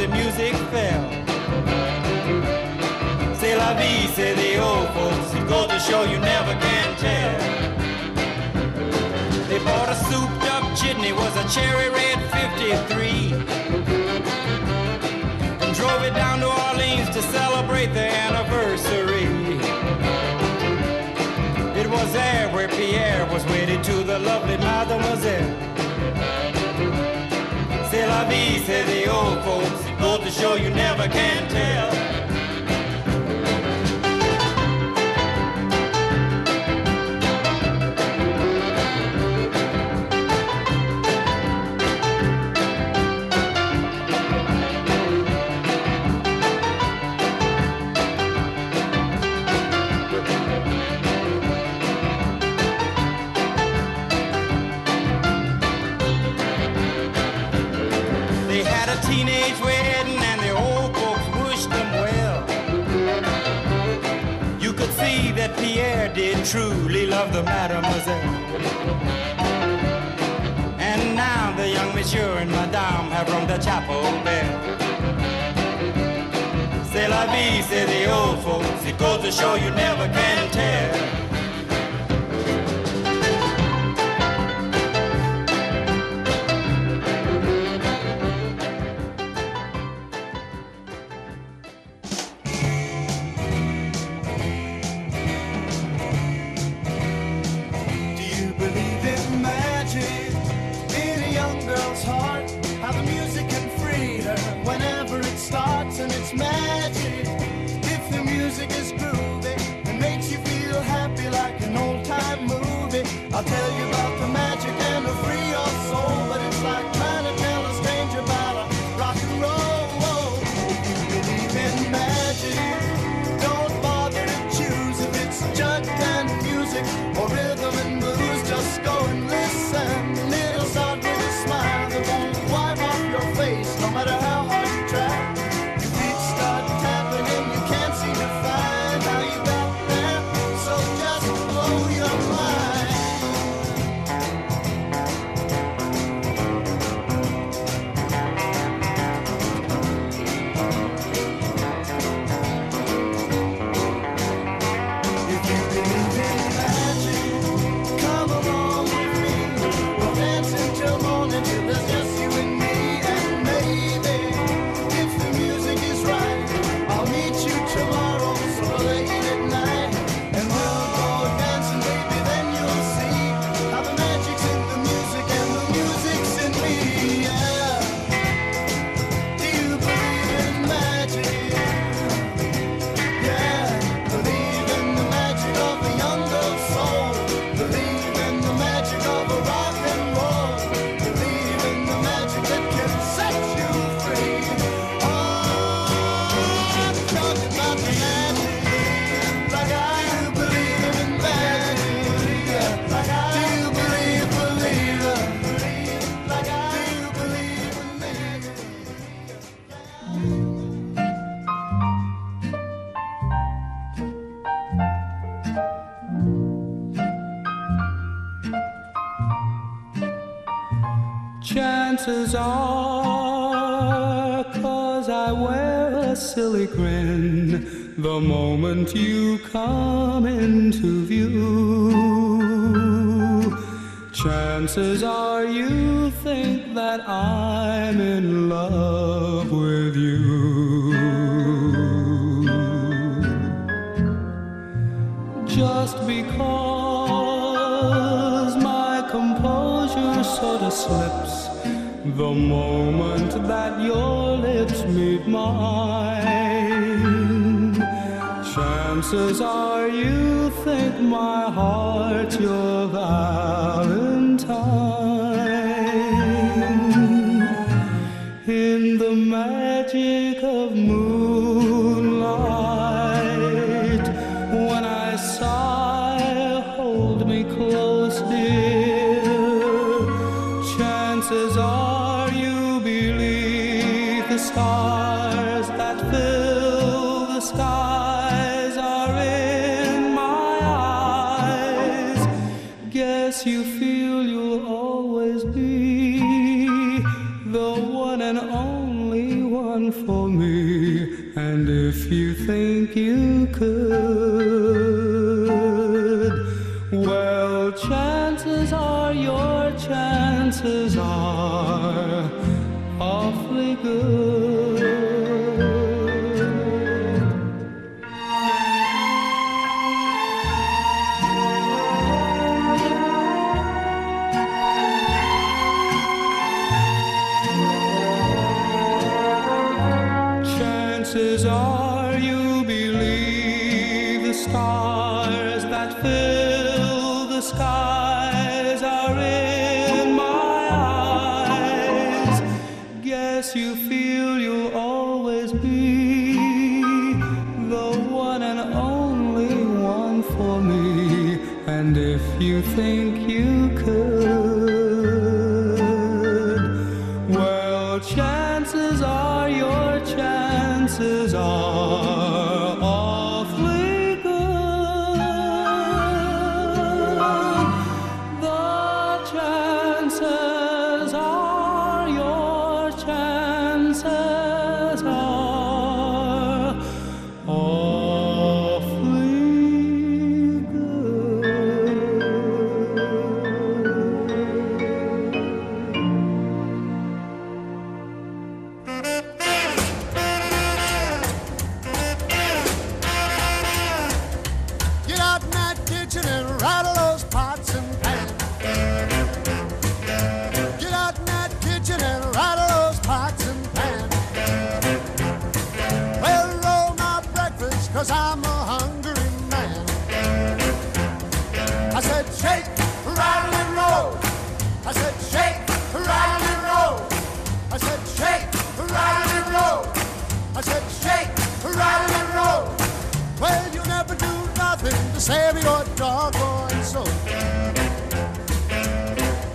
The music fell. C'est la vie, say the old folks. It goes to show you never can tell. They bought a souped up chitney, was a cherry red 53. And drove it down to Orleans to celebrate their anniversary. It was there where Pierre was wedded to the lovely mademoiselle. C'est la vie, say the old folks. Goes to show you never can tell. Truly love the mademoiselle. And now the young monsieur and madame have rung the chapel bell. C'est la vie, say the old folks. It goes to show you never can tell. you. feel you'll always be the one and only one for me. And if you think you could, well, chances are your chances are awfully good. cause I'm a hungry man. I said, shake, rattle, and roll. I said, shake, rattle, and roll. I said, shake, rattle, and roll. I said, shake, rattle, and roll. Well, you never do nothing to save your doggone soul.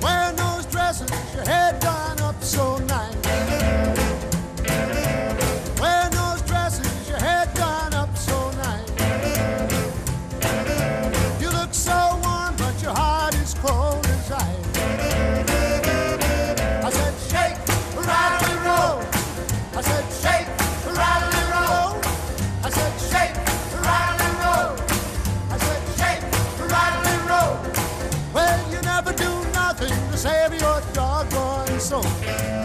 Wearing those dresses, your head done up so song.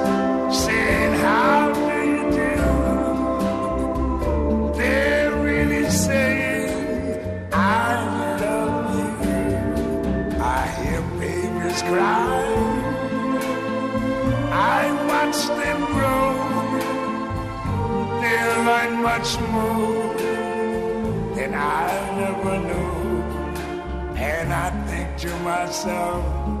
to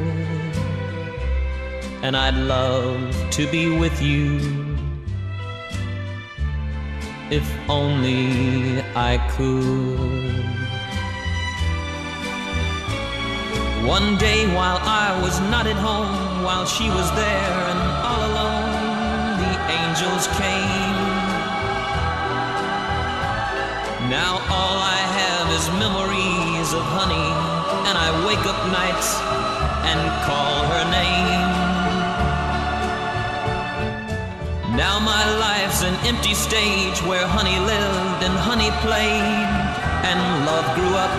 and I'd love to be with you if only I could. One day while I was not at home, while she was there and all alone, the angels came. Now all I have is memories of honey, and I wake up nights and call her name. Now my life's an empty stage where honey lived and honey played and love grew up.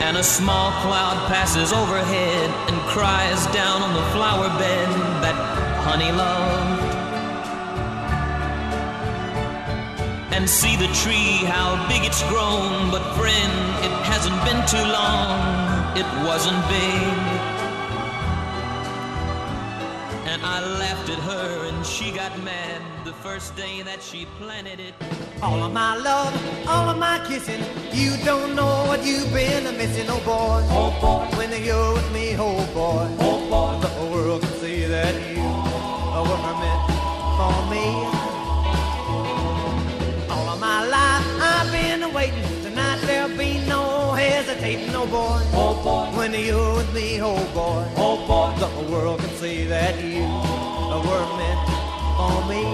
And a small cloud passes overhead and cries down on the flower bed that honey loved. And see the tree, how big it's grown. But friend, it hasn't been too long, it wasn't big. Her and she got mad the first day that she planted it. All of my love, all of my kissing, you don't know what you've been missing, oh boy. Oh boy, when you're with me, oh boy. Oh boy, the whole world can see that you were meant for me. All of my life I've been waiting. Tonight there'll be no hesitating, oh boy. Oh boy, when you're with me, oh boy. Oh boy, the whole world can see that you were meant for me.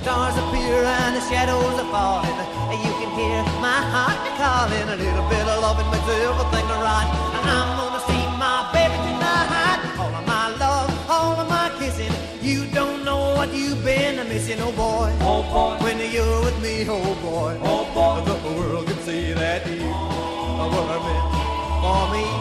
Stars appear and the shadows are falling. You can hear my heart calling. A little bit of loving makes everything right. And I'm gonna see my baby tonight. All of my love, all of my kissing. You don't know what you've been missing, oh boy. Oh boy, when you're with me, oh boy. Oh boy, the world can see that you were meant for me.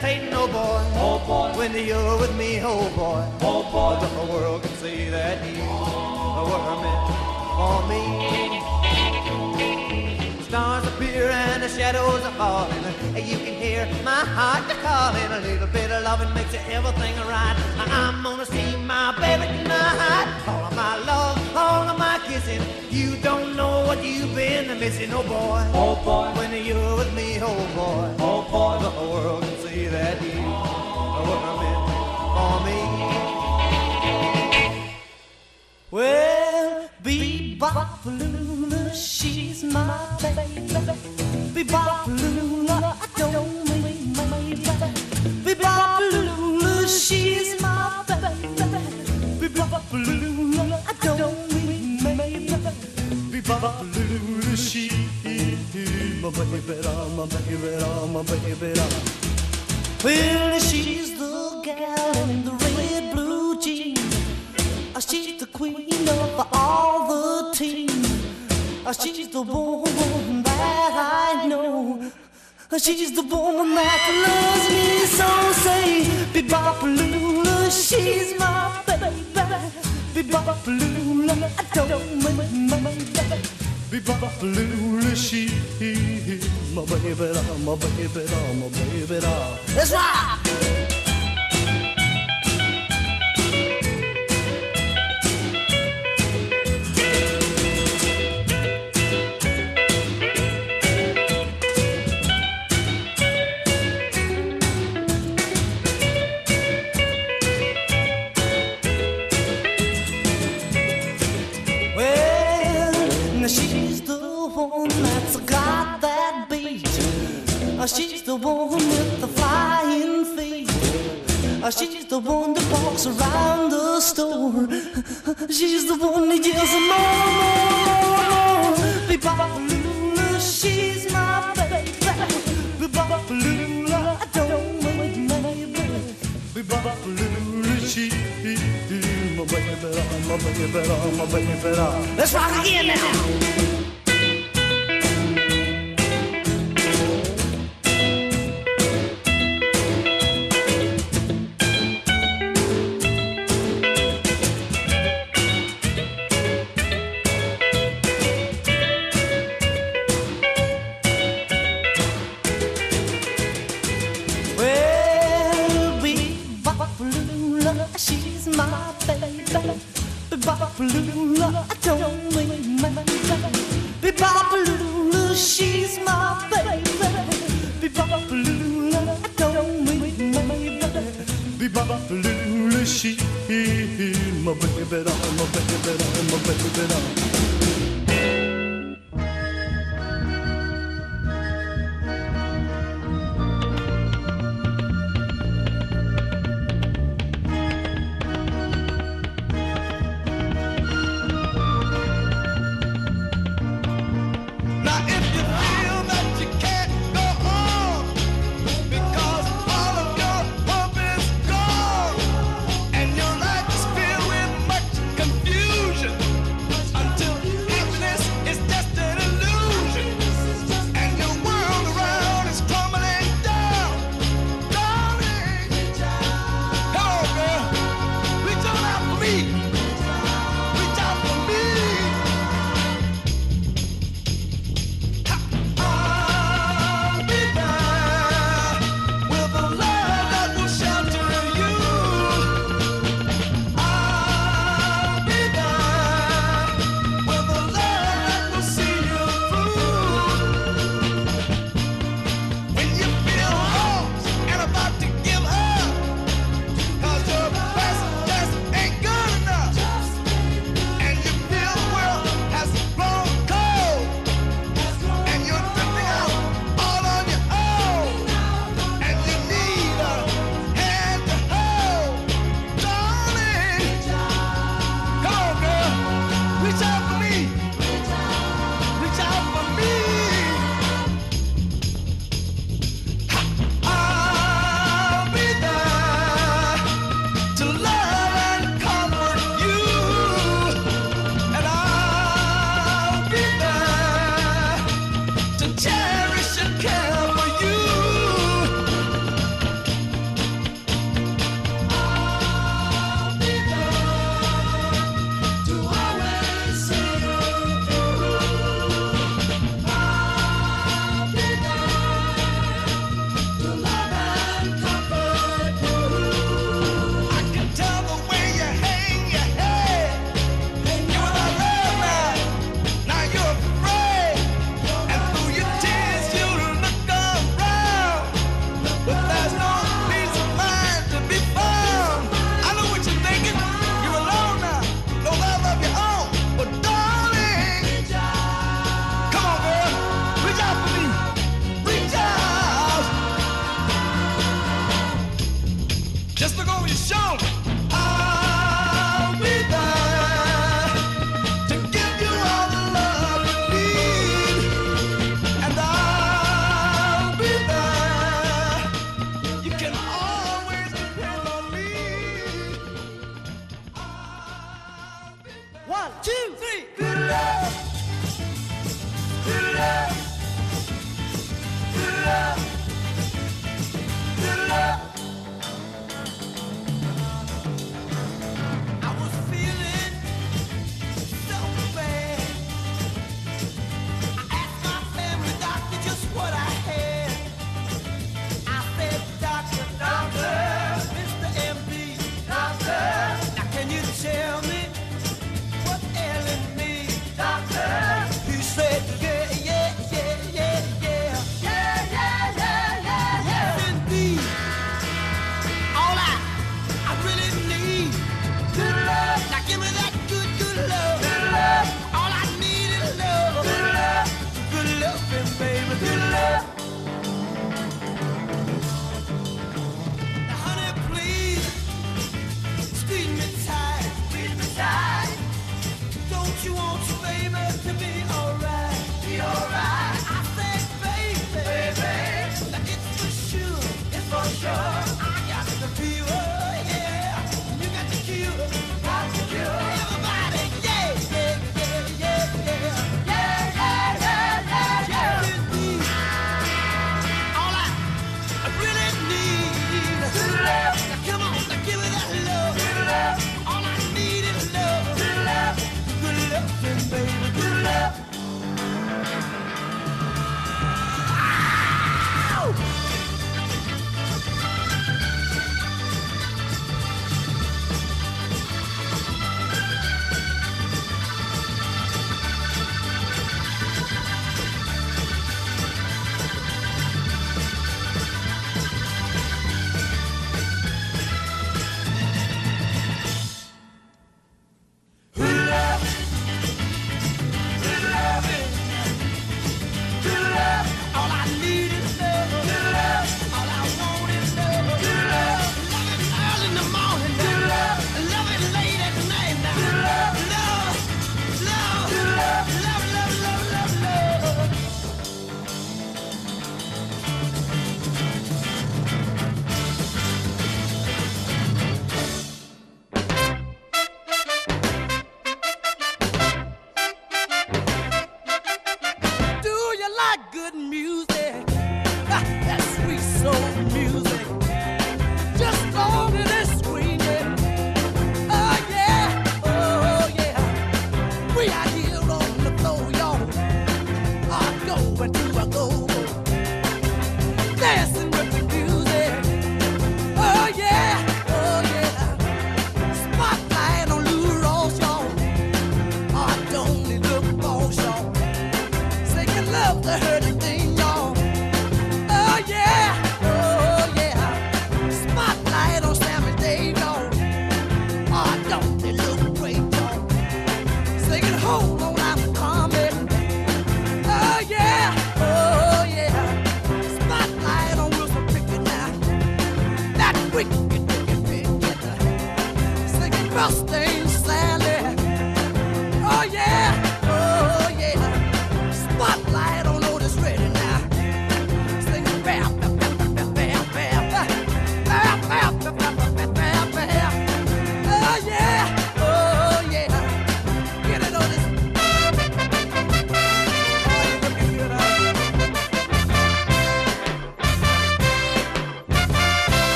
Hesitating, oh boy. Oh boy, when you're with me, oh boy. Oh boy, the whole world can see that you were meant for me. Stars appear and the shadows are falling. You can hear my heart calling. A little bit of loving makes everything right. I'm gonna see my baby tonight. All of my love, all of my kissing. You don't know what you've been missing, oh boy. Oh boy, when you're with me, oh boy. Oh boy, the whole world that you were meant for me. Well, bebop Lula, she's my baby. Bebop Lula, I don't mean maybe. Bebop Lula, she's my baby. Bebop Lula, I don't mean maybe. Bebop Lula, she's my baby, my baby, my baby. Well, she's the gal in the red blue jeans. Uh, She's the queen of all the team. Uh, She's the woman that I know. Uh, She's the woman that loves me so. Say, Bebopalula, she's my baby. Bebopalula, I don't mind my baby. Bebopalula, she's my baby, my baby, my baby. That's right. Store. She's the one that yells more, more, more. Bebopalula, she's my baby. Bebopalula, I don't mind my baby. Bebopalula, she's my baby, my baby, my baby. Let's rock again now. baby Babaloo, she, my baby doll, my baby doll, my baby doll.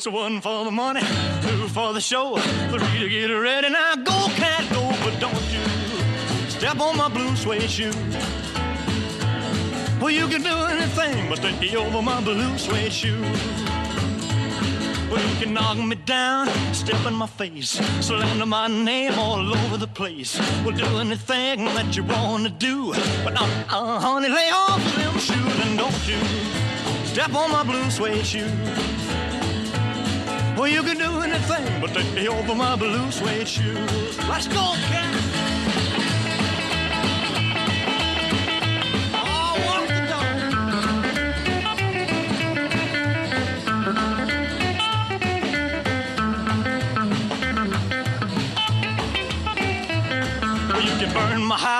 It's one for the money, two for the show, three to get ready. Now go, cat, go, but don't you step on my blue suede shoe. Well, you can do anything but take me over my blue suede shoe. Well, you can knock me down, step in my face, slander my name all over the place. Well, do anything that you want to do. But, uh, uh, honey, lay off them shoes and don't you step on my blue suede shoe. Well, you can do anything but take me over my blue suede shoes. Let's go, cat. Oh, burn my house,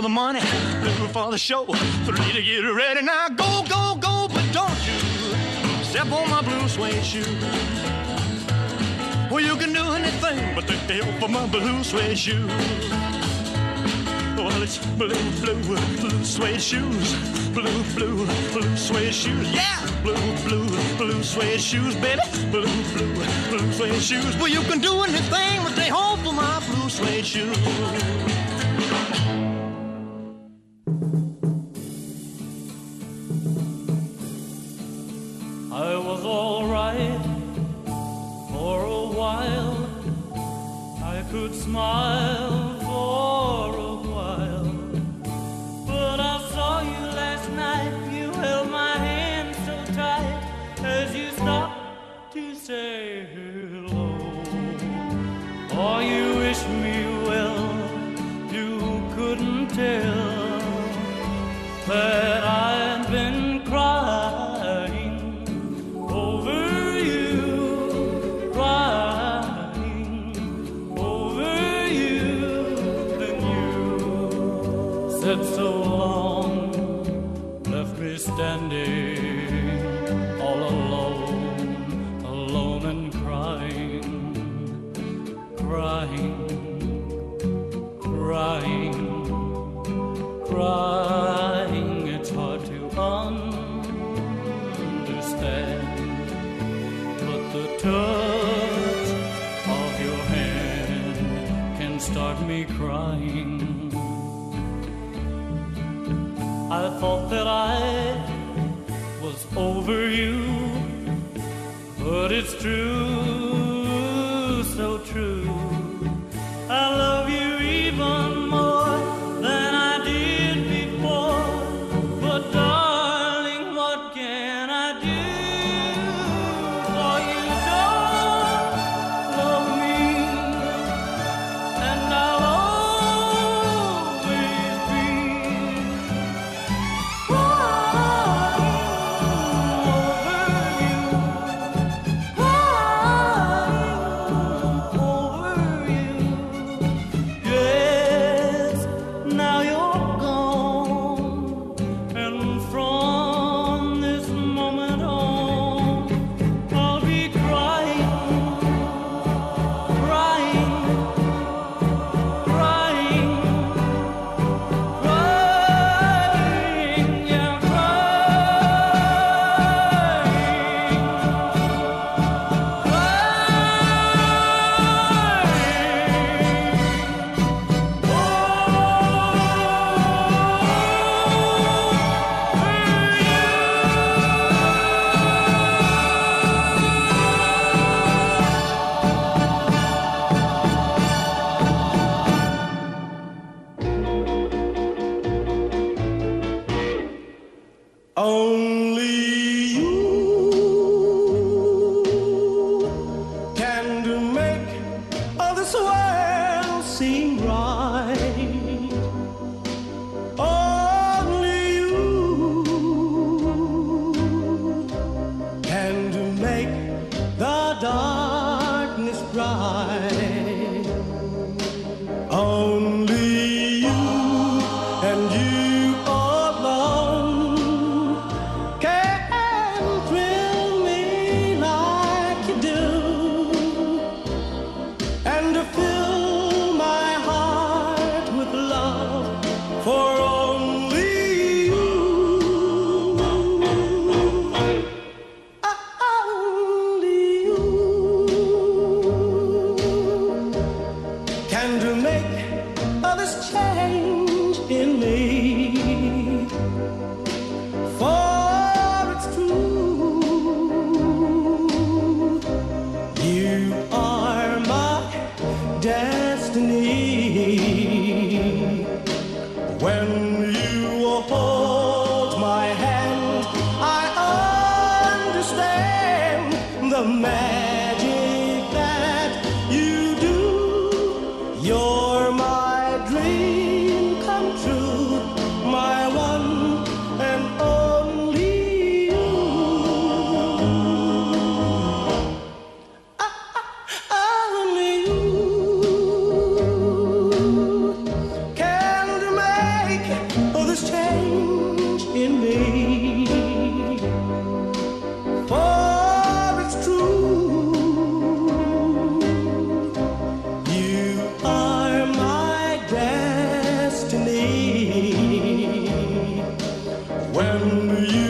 For the money, two for the show, three to get ready. Now go, go, go, but don't you step on my blue suede shoe. Well, you can do anything but take the help for my blue suede shoe. Well, it's blue, blue, blue suede shoes. Blue, blue, blue suede shoes. Yeah! Blue, blue, blue suede shoes, baby. Blue, blue, blue suede shoes. Well, you can do anything but they hope for my blue suede shoes. Thought that I was over you, but it's true, When you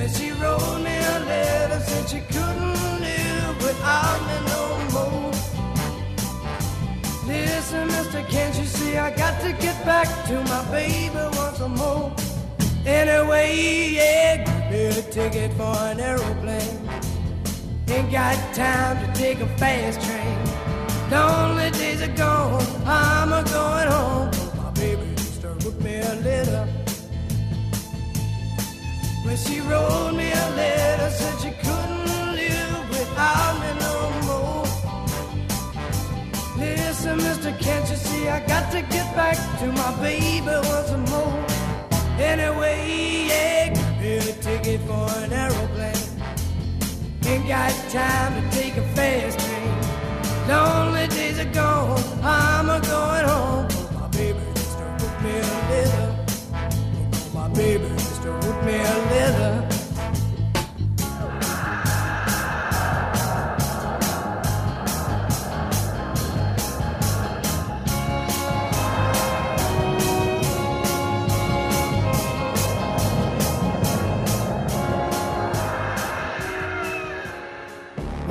When she wrote me a letter, said she couldn't live without me no more. Listen, mister, can't you see I got to get back to my baby once more? Anyway, yeah, give me a ticket for an aeroplane. Ain't got time to take a fast train. Only days are gone, I'm a going home. My baby used to wrote me a letter. When she wrote me a letter, said she couldn't live without me no more. Listen, mister, can't you see I got to get back to my baby once more? Anyway, yeah, me a ticket for an aeroplane. Ain't got time to take a fast train. Lonely days are gone, I'm a going home. My baby just wrote me a letter. My baby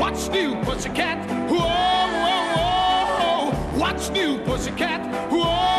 What's new, pussycat? Whoa, whoa, whoa. What's new, pussycat? Whoa,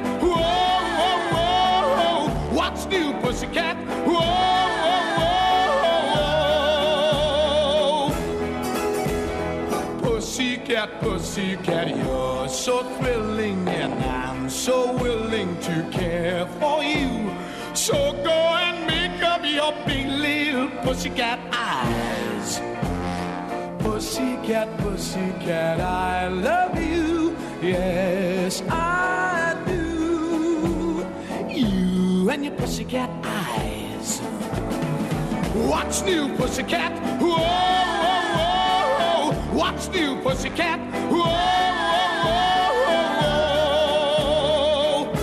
Whoa, whoa, whoa. New, pussycat? Whoa, whoa, whoa. Pussycat, pussycat, you're so thrilling, and I'm so willing to care for you. So go and make up your big little pussycat eyes. Pussycat, pussycat, I love you. Yes, I and your pussycat eyes. What's new, pussycat? Whoa, whoa, whoa. What's new, pussycat? Whoa, whoa, whoa, whoa.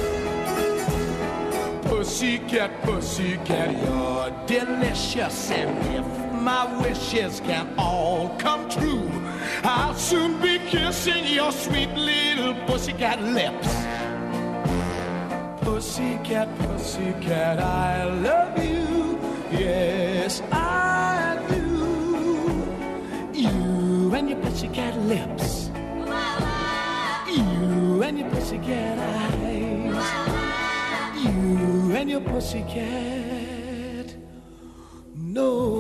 Pussycat, pussycat, you're delicious. And if my wishes can all come true, I'll soon be kissing your sweet little pussycat lips. Pussycat, pussycat, I love you. Yes, I do. You and your pussycat lips. You and your pussycat eyes. You and your pussycat nose.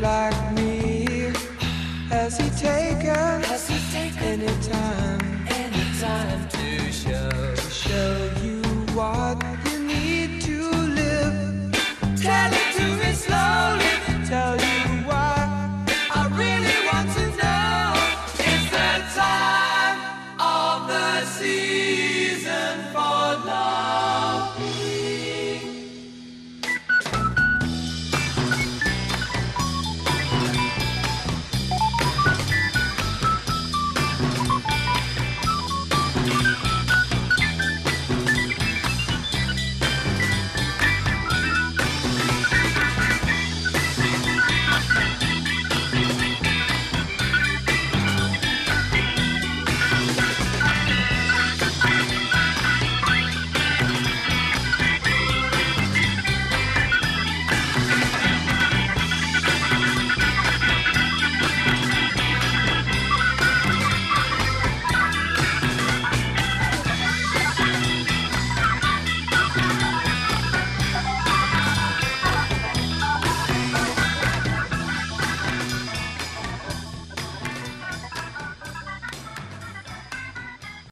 Like